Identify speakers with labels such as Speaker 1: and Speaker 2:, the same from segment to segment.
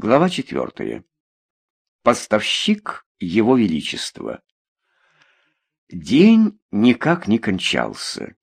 Speaker 1: Глава четвертая. Поставщик Его Величества. День никак не кончался.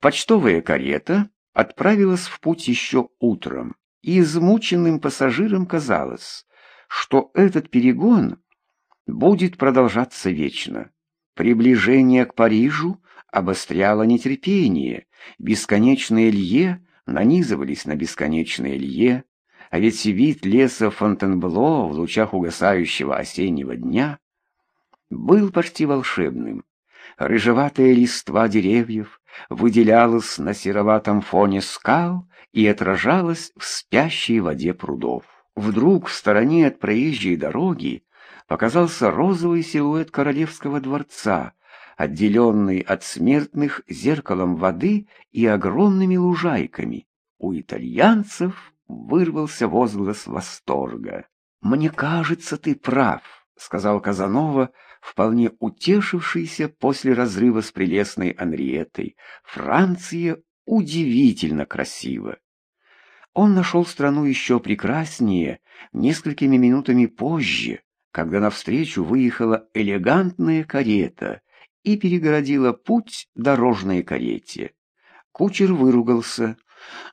Speaker 1: Почтовая карета отправилась в путь еще утром, и измученным пассажирам казалось, что этот перегон будет продолжаться вечно. Приближение к Парижу обостряло нетерпение, бесконечные лье нанизывались на бесконечные лье, а ведь вид леса Фонтенбло в лучах угасающего осеннего дня был почти волшебным. Рыжеватая листва деревьев выделялась на сероватом фоне скал и отражалась в спящей воде прудов. Вдруг в стороне от проезжей дороги показался розовый силуэт королевского дворца, отделенный от смертных зеркалом воды и огромными лужайками. У итальянцев вырвался возглас восторга. «Мне кажется, ты прав», — сказал Казанова, вполне утешившийся после разрыва с прелестной Анриетой. «Франция удивительно красива». Он нашел страну еще прекраснее несколькими минутами позже, когда навстречу выехала элегантная карета и перегородила путь дорожной карете. Кучер выругался,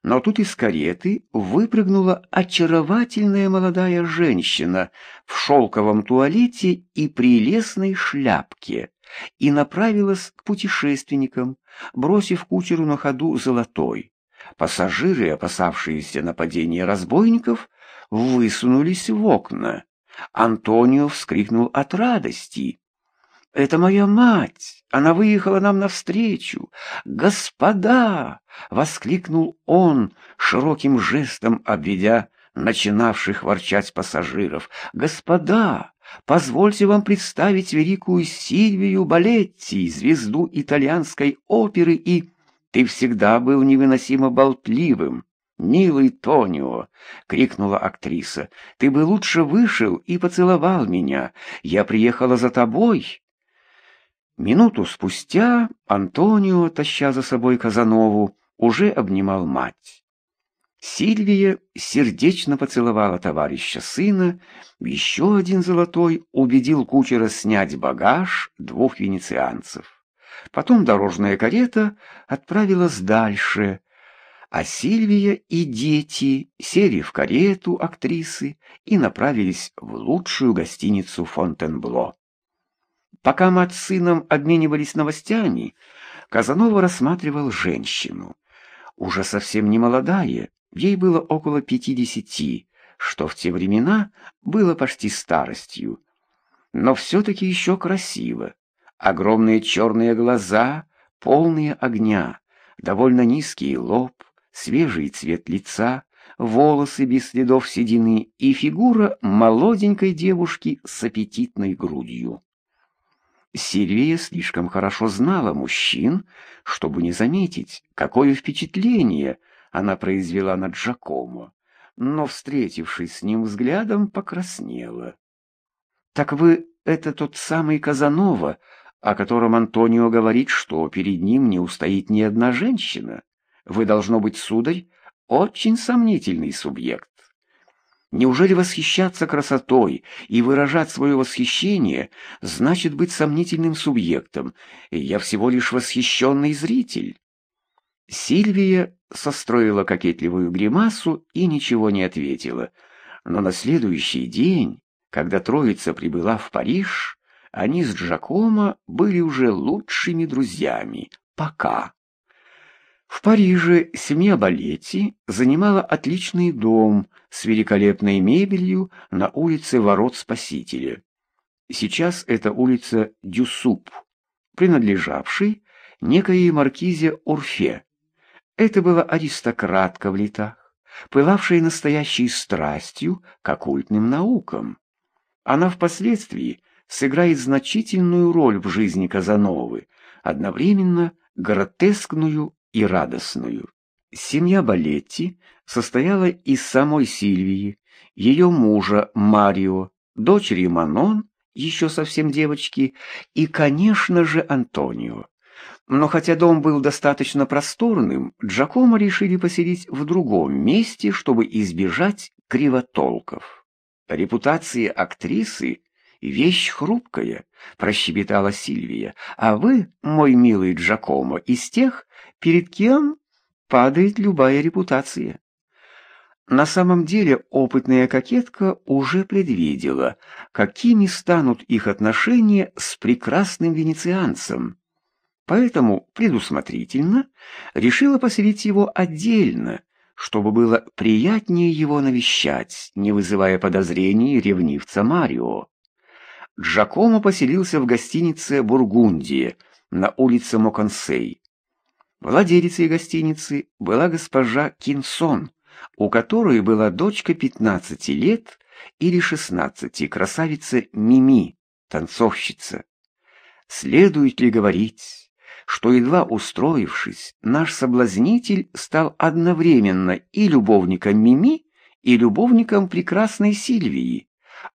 Speaker 1: но тут из кареты выпрыгнула очаровательная молодая женщина в шелковом туалете и прелестной шляпке и направилась к путешественникам, бросив кучеру на ходу золотой. Пассажиры, опасавшиеся нападения разбойников, высунулись в окна. Антонио вскрикнул от радости. «Это моя мать! Она выехала нам навстречу! Господа!» — воскликнул он, широким жестом обведя начинавших ворчать пассажиров. «Господа, позвольте вам представить великую Сильвию Балетти, звезду итальянской оперы, и ты всегда был невыносимо болтливым». «Милый Тонио!» — крикнула актриса. «Ты бы лучше вышел и поцеловал меня. Я приехала за тобой». Минуту спустя Антонио, таща за собой Казанову, уже обнимал мать. Сильвия сердечно поцеловала товарища сына, еще один золотой убедил кучера снять багаж двух венецианцев. Потом дорожная карета отправилась дальше, а Сильвия и дети сели в карету актрисы и направились в лучшую гостиницу Фонтенбло. Пока мать с сыном обменивались новостями, Казанова рассматривал женщину. Уже совсем не молодая, ей было около пятидесяти, что в те времена было почти старостью. Но все-таки еще красиво. Огромные черные глаза, полные огня, довольно низкий лоб, свежий цвет лица, волосы без следов седины и фигура молоденькой девушки с аппетитной грудью. Сильвия слишком хорошо знала мужчин, чтобы не заметить, какое впечатление она произвела над Джакомо, но, встретившись с ним взглядом, покраснела. «Так вы — это тот самый Казанова, о котором Антонио говорит, что перед ним не устоит ни одна женщина? Вы, должно быть, сударь, очень сомнительный субъект». Неужели восхищаться красотой и выражать свое восхищение значит быть сомнительным субъектом, я всего лишь восхищенный зритель? Сильвия состроила кокетливую гримасу и ничего не ответила. Но на следующий день, когда троица прибыла в Париж, они с Джакомо были уже лучшими друзьями. Пока. В Париже семья Балетти занимала отличный дом с великолепной мебелью на улице Ворот Спасителя. Сейчас это улица Дюсуп, принадлежавшей некой маркизе Урфе. Это была аристократка в летах, пылавшая настоящей страстью к оккультным наукам. Она впоследствии сыграет значительную роль в жизни Казановы, одновременно гротескную и радостную. Семья Балетти состояла из самой Сильвии, ее мужа Марио, дочери Манон, еще совсем девочки, и, конечно же, Антонио. Но хотя дом был достаточно просторным, Джакомо решили поселить в другом месте, чтобы избежать кривотолков. репутация актрисы — вещь хрупкая, — прощебетала Сильвия. А вы, мой милый Джакомо, из тех, перед кем падает любая репутация. На самом деле опытная кокетка уже предвидела, какими станут их отношения с прекрасным венецианцем. Поэтому предусмотрительно решила поселить его отдельно, чтобы было приятнее его навещать, не вызывая подозрений ревнивца Марио. Джакомо поселился в гостинице «Бургундия» на улице Моконсей. Владелицей гостиницы была госпожа Кинсон, у которой была дочка 15 лет или 16, красавица Мими, танцовщица. Следует ли говорить, что, едва устроившись, наш соблазнитель стал одновременно и любовником Мими, и любовником прекрасной Сильвии.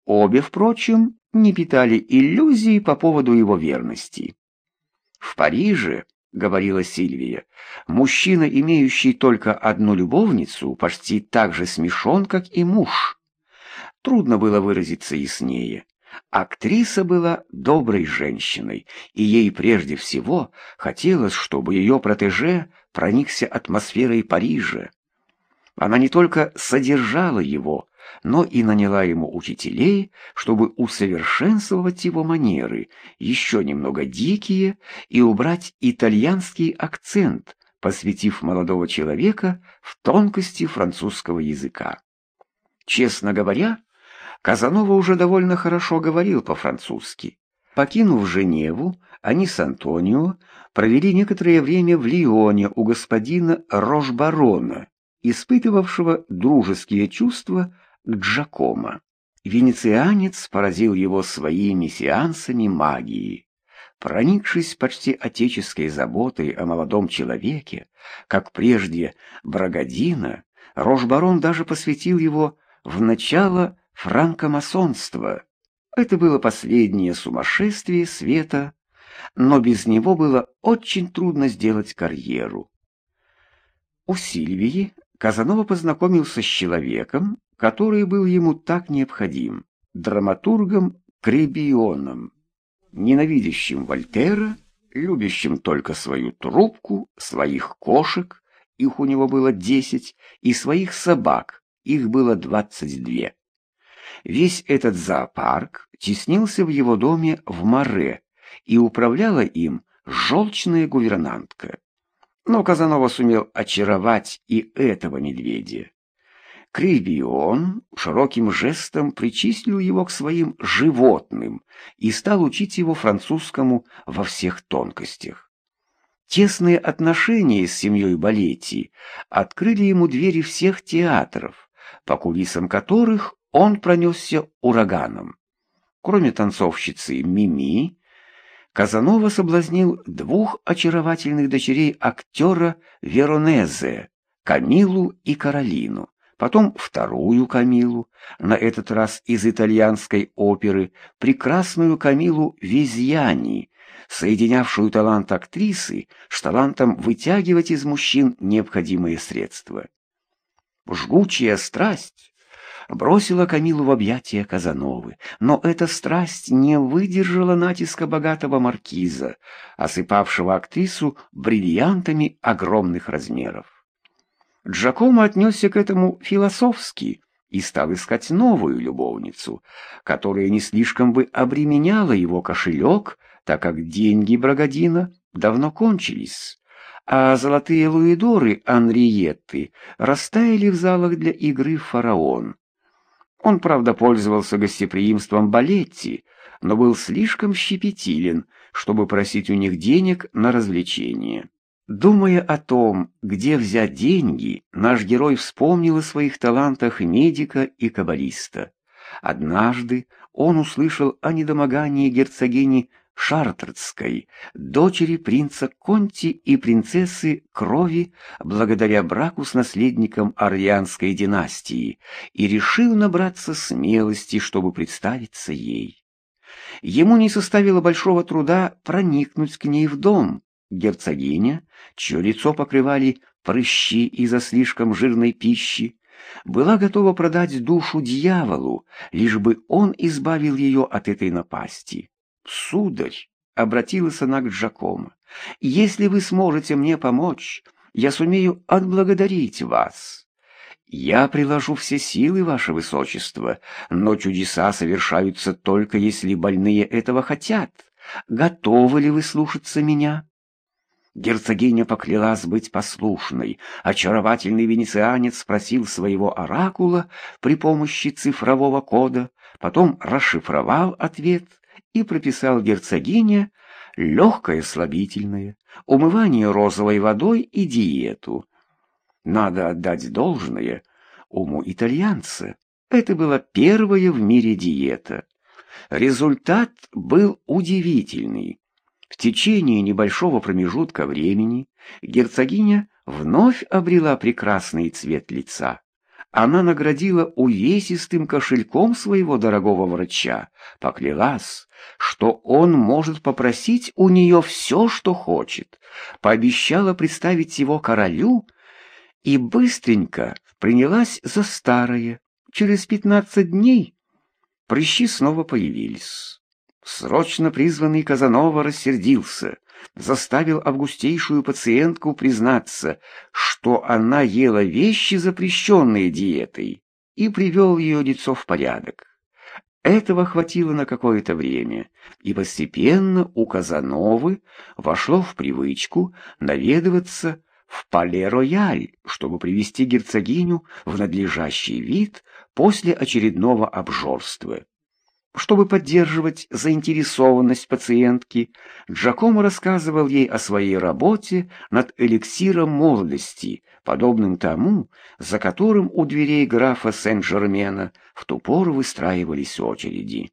Speaker 1: Обе, впрочем, не питали иллюзий по поводу его верности. «В Париже, — говорила Сильвия, — мужчина, имеющий только одну любовницу, почти так же смешон, как и муж. Трудно было выразиться яснее. Актриса была доброй женщиной, и ей прежде всего хотелось, чтобы ее протеже проникся атмосферой Парижа. Она не только содержала его, но и наняла ему учителей, чтобы усовершенствовать его манеры, еще немного дикие, и убрать итальянский акцент, посвятив молодого человека в тонкости французского языка. Честно говоря, Казанова уже довольно хорошо говорил по-французски. Покинув Женеву, они с Антонио провели некоторое время в Лионе у господина Рожбарона, испытывавшего дружеские чувства Джакомо. Венецианец поразил его своими сеансами магии. Проникшись почти отеческой заботой о молодом человеке, как прежде Брагодина, Рожбарон даже посвятил его в начало франкомасонство. Это было последнее сумасшествие света, но без него было очень трудно сделать карьеру. У Сильвии Казанова познакомился с человеком, который был ему так необходим, драматургом Кребионом, ненавидящим Вольтера, любящим только свою трубку, своих кошек, их у него было десять, и своих собак, их было двадцать две. Весь этот зоопарк теснился в его доме в Море, и управляла им желчная гувернантка. Но Казанова сумел очаровать и этого медведя. Крибион широким жестом причислил его к своим животным и стал учить его французскому во всех тонкостях. Тесные отношения с семьей Балетти открыли ему двери всех театров, по кулисам которых он пронесся ураганом. Кроме танцовщицы Мими, Казанова соблазнил двух очаровательных дочерей актера Веронезе, Камилу и Каролину, потом вторую Камилу, на этот раз из итальянской оперы, прекрасную Камилу Визьяни, соединявшую талант актрисы с талантом вытягивать из мужчин необходимые средства. Жгучая страсть бросила Камилу в объятия Казановы, но эта страсть не выдержала натиска богатого маркиза, осыпавшего актрису бриллиантами огромных размеров. Джакомо отнесся к этому философски и стал искать новую любовницу, которая не слишком бы обременяла его кошелек, так как деньги Брагодина давно кончились, а золотые луидоры Анриетты растаяли в залах для игры фараон. Он, правда, пользовался гостеприимством Балетти, но был слишком щепетилен, чтобы просить у них денег на развлечения. Думая о том, где взять деньги, наш герой вспомнил о своих талантах медика и каббалиста. Однажды он услышал о недомогании герцогини Шартрдской, дочери принца Конти и принцессы Крови, благодаря браку с наследником Орлеанской династии, и решил набраться смелости, чтобы представиться ей. Ему не составило большого труда проникнуть к ней в дом. Герцогиня, чье лицо покрывали прыщи из-за слишком жирной пищи, была готова продать душу дьяволу, лишь бы он избавил ее от этой напасти. «Сударь», — обратилась она к Джакомо, — «если вы сможете мне помочь, я сумею отблагодарить вас». «Я приложу все силы, ваше высочество, но чудеса совершаются только если больные этого хотят. Готовы ли вы слушаться меня?» Герцогиня поклялась быть послушной. Очаровательный венецианец спросил своего оракула при помощи цифрового кода, потом расшифровал ответ и прописал герцогине легкое слабительное, умывание розовой водой и диету. Надо отдать должное уму итальянца. Это была первая в мире диета. Результат был удивительный. В течение небольшого промежутка времени герцогиня вновь обрела прекрасный цвет лица. Она наградила увесистым кошельком своего дорогого врача, поклялась, что он может попросить у нее все, что хочет, пообещала представить его королю и быстренько принялась за старое. Через пятнадцать дней прыщи снова появились. Срочно призванный Казанова рассердился, заставил августейшую пациентку признаться, что она ела вещи, запрещенные диетой, и привел ее лицо в порядок. Этого хватило на какое-то время, и постепенно у Казановы вошло в привычку наведываться в Пале-Рояль, чтобы привести герцогиню в надлежащий вид после очередного обжорства. Чтобы поддерживать заинтересованность пациентки, Джакомо рассказывал ей о своей работе над эликсиром молодости, подобным тому, за которым у дверей графа Сен-Жермена в ту пору выстраивались очереди.